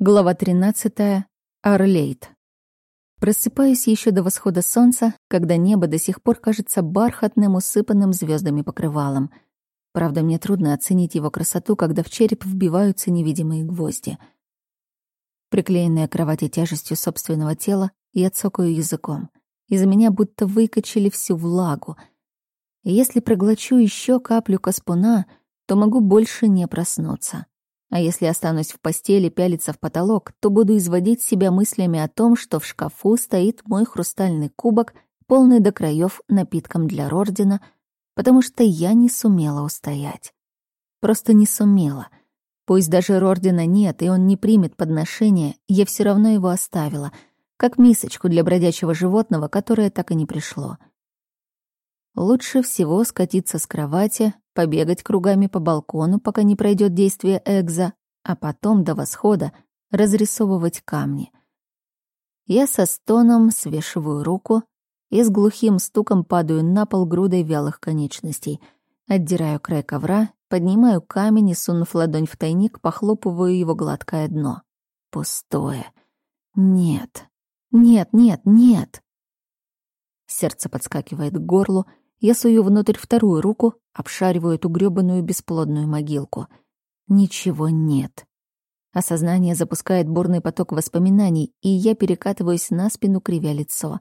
Глава 13. Орлейт. Просыпаюсь еще до восхода солнца, когда небо до сих пор кажется бархатным, усыпанным звездами покрывалом. Правда, мне трудно оценить его красоту, когда в череп вбиваются невидимые гвозди. Приклеенная к кровати тяжестью собственного тела, я цокаю языком. Из меня будто выкачали всю влагу. Если проглочу еще каплю каспуна, то могу больше не проснуться. А если останусь в постели пялиться в потолок, то буду изводить себя мыслями о том, что в шкафу стоит мой хрустальный кубок, полный до краев напитком для Рордина, потому что я не сумела устоять. Просто не сумела. Пусть даже Рордина нет, и он не примет подношение, я все равно его оставила, как мисочку для бродячего животного, которое так и не пришло. Лучше всего скатиться с кровати, побегать кругами по балкону, пока не пройдет действие экза, а потом до восхода разрисовывать камни. Я со стоном свешиваю руку и с глухим стуком падаю на пол грудой вялых конечностей. Отдираю край ковра, поднимаю камень и, сунув ладонь в тайник, похлопываю его гладкое дно. Пустое. Нет. Нет, нет, нет. Сердце подскакивает к горлу, я сую внутрь вторую руку, обшариваю эту грёбаную бесплодную могилку. Ничего нет. Осознание запускает бурный поток воспоминаний, и я перекатываюсь на спину, кривя лицо.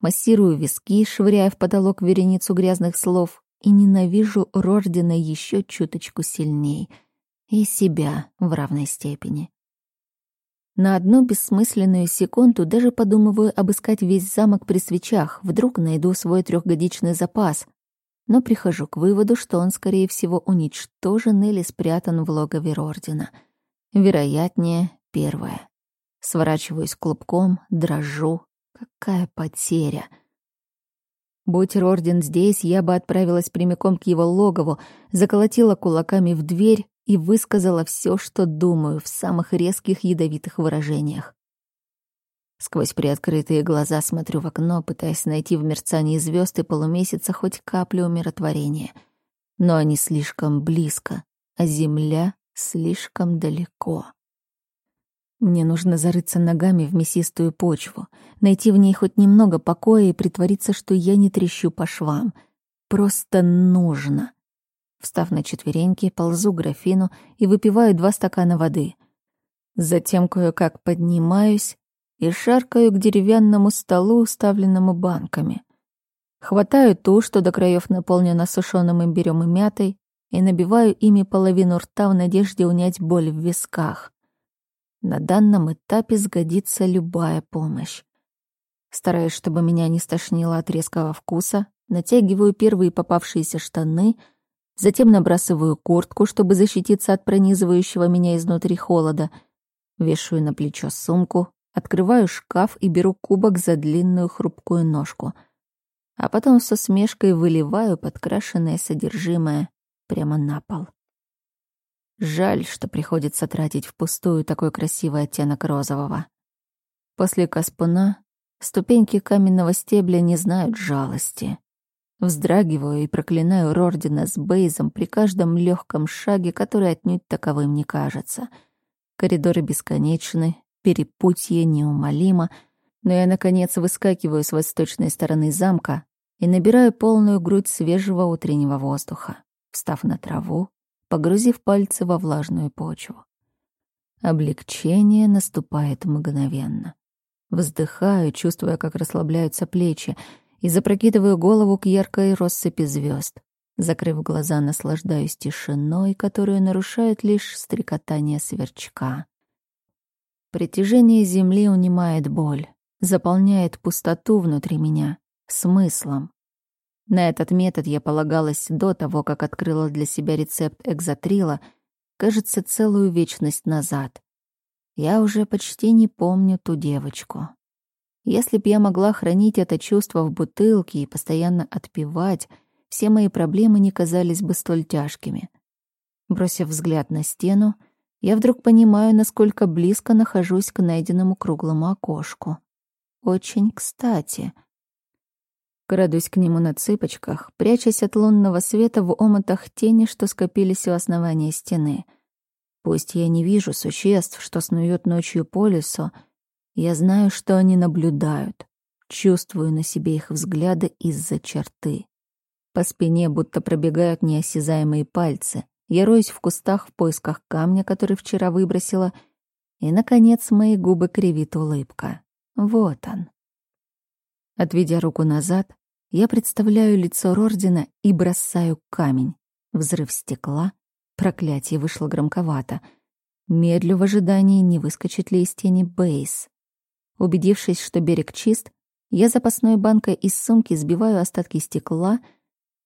Массирую виски, швыряя в потолок вереницу грязных слов, и ненавижу Рождена еще чуточку сильней. И себя в равной степени. На одну бессмысленную секунду даже подумываю обыскать весь замок при свечах, вдруг найду свой трехгодичный запас. Но прихожу к выводу, что он, скорее всего, уничтожен или спрятан в логове Рордина. Вероятнее, первое. Сворачиваюсь клубком, дрожу. Какая потеря! Будь Рордин здесь, я бы отправилась прямиком к его логову, заколотила кулаками в дверь и высказала все, что думаю, в самых резких ядовитых выражениях. Сквозь приоткрытые глаза смотрю в окно, пытаясь найти в мерцании звезд и полумесяца хоть каплю умиротворения. Но они слишком близко, а земля слишком далеко. Мне нужно зарыться ногами в мясистую почву, найти в ней хоть немного покоя и притвориться, что я не трещу по швам. Просто нужно. Встав на четвереньки, ползу к графину и выпиваю два стакана воды. Затем кое-как поднимаюсь и шаркаю к деревянному столу, уставленному банками. Хватаю ту, что до краев наполнена сушеным имбирем и мятой, и набиваю ими половину рта в надежде унять боль в висках. На данном этапе сгодится любая помощь. Стараясь, чтобы меня не стошнило от резкого вкуса, натягиваю первые попавшиеся штаны — Затем набрасываю куртку, чтобы защититься от пронизывающего меня изнутри холода. Вешаю на плечо сумку, открываю шкаф и беру кубок за длинную хрупкую ножку. А потом со смешкой выливаю подкрашенное содержимое прямо на пол. Жаль, что приходится тратить впустую такой красивый оттенок розового. После каспуна ступеньки каменного стебля не знают жалости. Вздрагиваю и проклинаю Рордина с Бейзом при каждом легком шаге, который отнюдь таковым не кажется. Коридоры бесконечны, перепутье неумолимо, но я, наконец, выскакиваю с восточной стороны замка и набираю полную грудь свежего утреннего воздуха, встав на траву, погрузив пальцы во влажную почву. Облегчение наступает мгновенно. Вздыхаю, чувствуя, как расслабляются плечи, и запрокидываю голову к яркой россыпи звезд. Закрыв глаза, наслаждаюсь тишиной, которую нарушает лишь стрекотание сверчка. Притяжение земли унимает боль, заполняет пустоту внутри меня смыслом. На этот метод я полагалась до того, как открыла для себя рецепт экзотрила, кажется, целую вечность назад. Я уже почти не помню ту девочку. Если б я могла хранить это чувство в бутылке и постоянно отпивать, все мои проблемы не казались бы столь тяжкими. Бросив взгляд на стену, я вдруг понимаю, насколько близко нахожусь к найденному круглому окошку. Очень кстати. Крадусь к нему на цыпочках, прячась от лунного света в омутах тени, что скопились у основания стены. Пусть я не вижу существ, что снуют ночью по лесу, я знаю, что они наблюдают, чувствую на себе их взгляды из-за черты. По спине будто пробегают неосязаемые пальцы. Я роюсь в кустах в поисках камня, который вчера выбросила, и, наконец, мои губы кривит улыбка. Вот он. Отведя руку назад, я представляю лицо Рордина и бросаю камень. Взрыв стекла. Проклятие вышло громковато. Медлю в ожидании, не выскочит ли из тени Бейс. Убедившись, что берег чист, я запасной банкой из сумки сбиваю остатки стекла,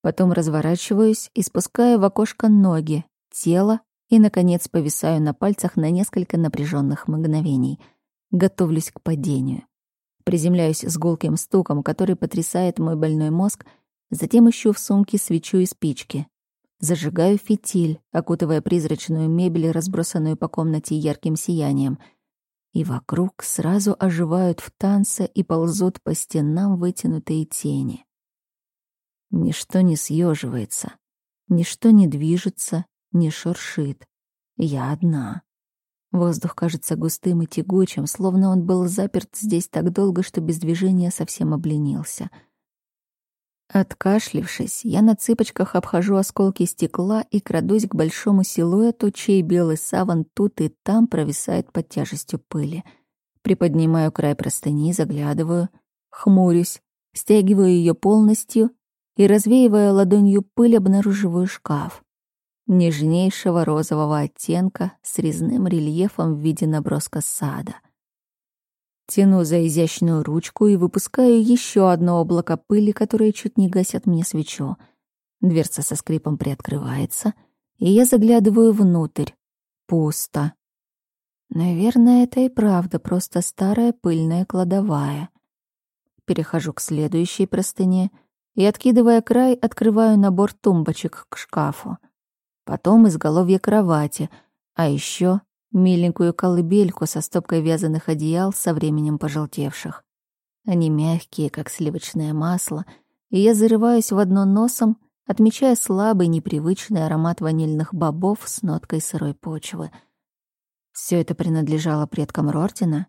потом разворачиваюсь и спускаю в окошко ноги, тело и, наконец, повисаю на пальцах на несколько напряженных мгновений. Готовлюсь к падению. Приземляюсь с гулким стуком, который потрясает мой больной мозг, затем ищу в сумке свечу и спички. Зажигаю фитиль, окутывая призрачную мебель, разбросанную по комнате ярким сиянием — и вокруг сразу оживают в танце и ползут по стенам вытянутые тени. Ничто не съеживается, ничто не движется, не шуршит. Я одна. Воздух кажется густым и тягучим, словно он был заперт здесь так долго, что без движения совсем обленился — Откашлившись, я на цыпочках обхожу осколки стекла и крадусь к большому силуэту, чей белый саван тут и там провисает под тяжестью пыли. Приподнимаю край простыни, заглядываю, хмурюсь, стягиваю ее полностью и, развеивая ладонью пыль, обнаруживаю шкаф. Нежнейшего розового оттенка с резным рельефом в виде наброска сада — Тяну за изящную ручку и выпускаю еще одно облако пыли, которое чуть не гасят мне свечу. Дверца со скрипом приоткрывается, и я заглядываю внутрь. Пусто. Наверное, это и правда просто старая пыльная кладовая. Перехожу к следующей простыне и, откидывая край, открываю набор тумбочек к шкафу. Потом изголовье кровати, а еще миленькую колыбельку со стопкой вязаных одеял со временем пожелтевших. Они мягкие, как сливочное масло, и я зарываюсь в одно носом, отмечая слабый, непривычный аромат ванильных бобов с ноткой сырой почвы. Все это принадлежало предкам Рортина?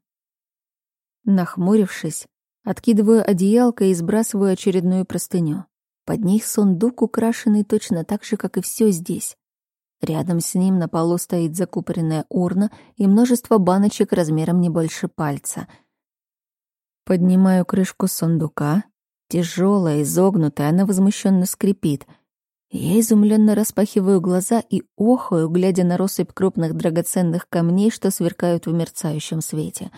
Нахмурившись, откидываю одеялко и сбрасываю очередную простыню. Под них сундук, украшенный точно так же, как и все здесь. Рядом с ним на полу стоит закупоренная урна и множество баночек размером не больше пальца. Поднимаю крышку сундука. Тяжелая, изогнутая, она возмущенно скрипит. Я изумленно распахиваю глаза и охаю, глядя на россыпь крупных драгоценных камней, что сверкают в мерцающем свете.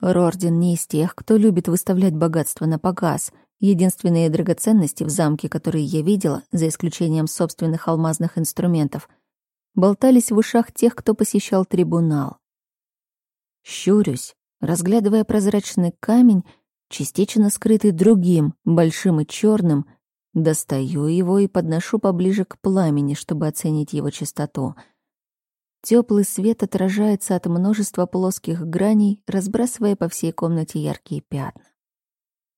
Рордин не из тех, кто любит выставлять богатство на показ — Единственные драгоценности в замке, которые я видела, за исключением собственных алмазных инструментов, болтались в ушах тех, кто посещал трибунал. Щурюсь, разглядывая прозрачный камень, частично скрытый другим, большим и черным, достаю его и подношу поближе к пламени, чтобы оценить его чистоту. Теплый свет отражается от множества плоских граней, разбрасывая по всей комнате яркие пятна.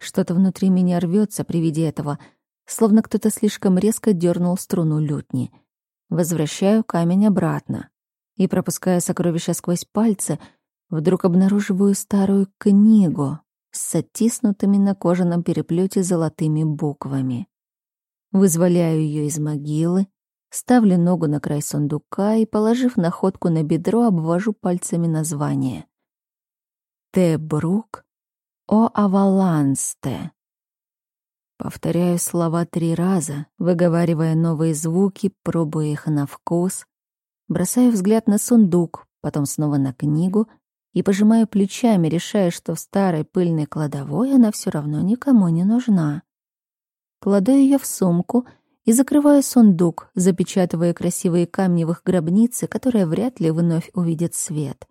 Что-то внутри меня рвется при виде этого, словно кто-то слишком резко дернул струну лютни. Возвращаю камень обратно и, пропуская сокровища сквозь пальцы, вдруг обнаруживаю старую книгу с оттиснутыми на кожаном переплете золотыми буквами. Вызволяю ее из могилы, ставлю ногу на край сундука и, положив находку на бедро, обвожу пальцами название. Т. Брук «О Авалансте». Повторяю слова три раза, выговаривая новые звуки, пробуя их на вкус. Бросаю взгляд на сундук, потом снова на книгу и пожимаю плечами, решая, что в старой пыльной кладовой она все равно никому не нужна. Кладу ее в сумку и закрываю сундук, запечатывая красивые камни в их гробнице, которая вряд ли вновь увидит свет.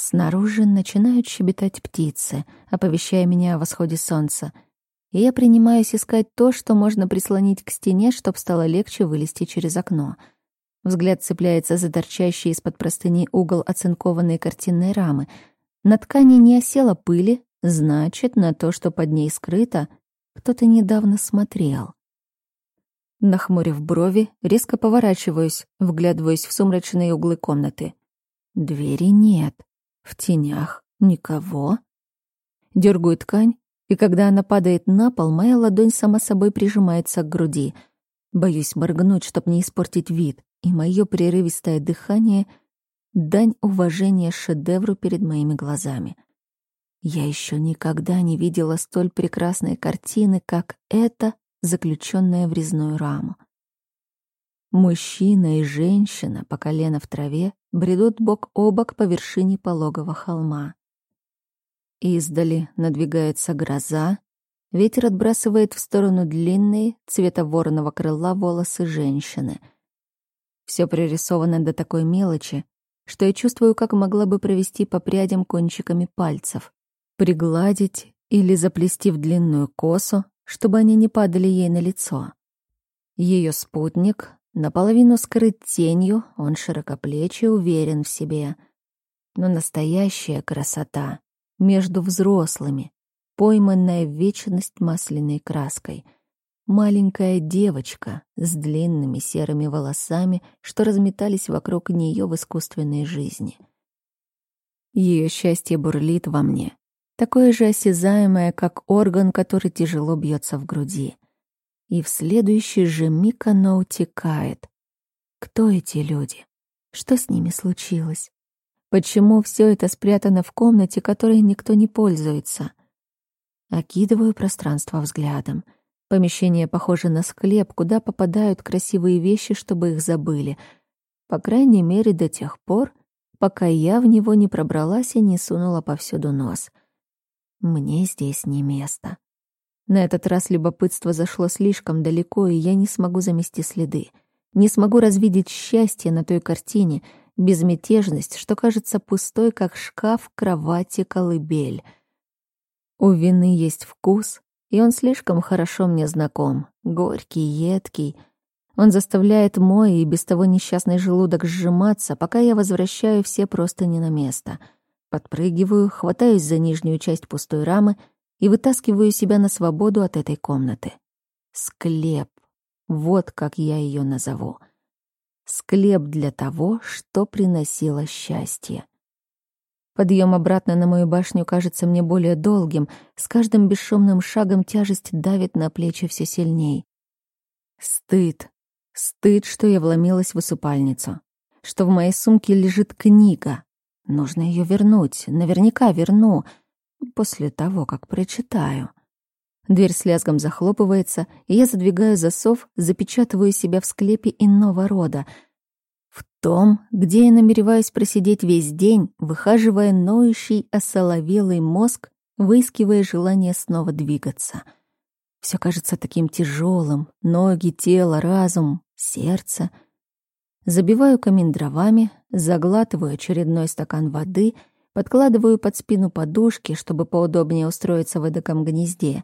Снаружи начинают щебетать птицы, оповещая меня о восходе солнца. И я принимаюсь искать то, что можно прислонить к стене, чтобы стало легче вылезти через окно. Взгляд цепляется за торчащий из-под простыни угол оцинкованной картинной рамы. На ткани не осела пыли, значит, на то, что под ней скрыто, кто-то недавно смотрел. Нахмурив брови, резко поворачиваюсь, вглядываясь в сумрачные углы комнаты. Двери нет. В тенях никого. Дергаю ткань, и когда она падает на пол, моя ладонь сама собой прижимается к груди. Боюсь моргнуть, чтоб не испортить вид, и мое прерывистое дыхание — дань уважения шедевру перед моими глазами. Я еще никогда не видела столь прекрасной картины, как эта заключенная в резную раму. Мужчина и женщина по колено в траве бредут бок о бок по вершине пологого холма. Издали надвигается гроза, ветер отбрасывает в сторону длинные, цвета вороного крыла волосы женщины. Все пририсовано до такой мелочи, что я чувствую, как могла бы провести по прядям кончиками пальцев, пригладить или заплести в длинную косу, чтобы они не падали ей на лицо. Ее спутник наполовину скрыт тенью, он широкоплечий, уверен в себе. Но настоящая красота между взрослыми, пойманная в вечность масляной краской. Маленькая девочка с длинными серыми волосами, что разметались вокруг нее в искусственной жизни. Ее счастье бурлит во мне, такое же осязаемое, как орган, который тяжело бьется в груди. И в следующий же миг оно утекает. Кто эти люди? Что с ними случилось? Почему все это спрятано в комнате, которой никто не пользуется? Окидываю пространство взглядом. Помещение похоже на склеп, куда попадают красивые вещи, чтобы их забыли. По крайней мере, до тех пор, пока я в него не пробралась и не сунула повсюду нос — мне здесь не место. На этот раз любопытство зашло слишком далеко, и я не смогу замести следы. Не смогу развидеть счастье на той картине, безмятежность, что кажется пустой, как шкаф, кровати, колыбель. У вины есть вкус, и он слишком хорошо мне знаком. Горький, едкий. Он заставляет мой и без того несчастный желудок сжиматься, пока я возвращаю все просто не на место — Подпрыгиваю, хватаюсь за нижнюю часть пустой рамы и вытаскиваю себя на свободу от этой комнаты. Склеп. Вот как я ее назову. Склеп для того, что приносило счастье. Подъем обратно на мою башню кажется мне более долгим, с каждым бесшумным шагом тяжесть давит на плечи все сильней. Стыд. Стыд, что я вломилась в усыпальницу. Что в моей сумке лежит книга. Нужно ее вернуть, наверняка верну, после того, как прочитаю. Дверь с лязгом захлопывается, и я задвигаю засов, запечатываю себя в склепе иного рода. В том, где я намереваюсь просидеть весь день, выхаживая ноющий, осоловелый мозг, выискивая желание снова двигаться. Все кажется таким тяжелым: ноги, тело, разум, сердце — Забиваю камин дровами, заглатываю очередной стакан воды, подкладываю под спину подушки, чтобы поудобнее устроиться в эдаком гнезде.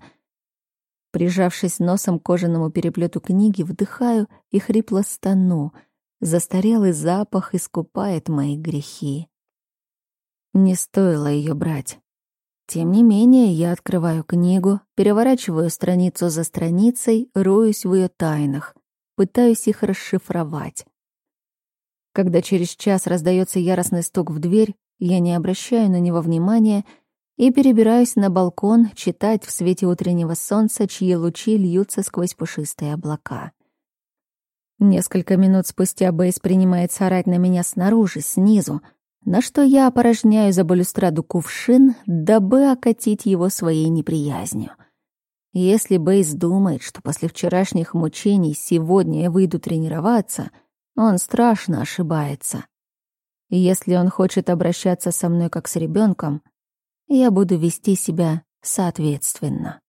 Прижавшись носом к кожаному переплету книги, вдыхаю и хрипло стану. Застарелый запах искупает мои грехи. Не стоило ее брать. Тем не менее, я открываю книгу, переворачиваю страницу за страницей, роюсь в ее тайнах, пытаюсь их расшифровать. Когда через час раздается яростный стук в дверь, я не обращаю на него внимания и перебираюсь на балкон читать в свете утреннего солнца, чьи лучи льются сквозь пушистые облака. Несколько минут спустя Бейс принимается орать на меня снаружи, снизу, на что я опорожняю за балюстраду кувшин, дабы окатить его своей неприязнью. Если Бейс думает, что после вчерашних мучений сегодня я выйду тренироваться — он страшно ошибается. И если он хочет обращаться со мной как с ребенком, я буду вести себя соответственно.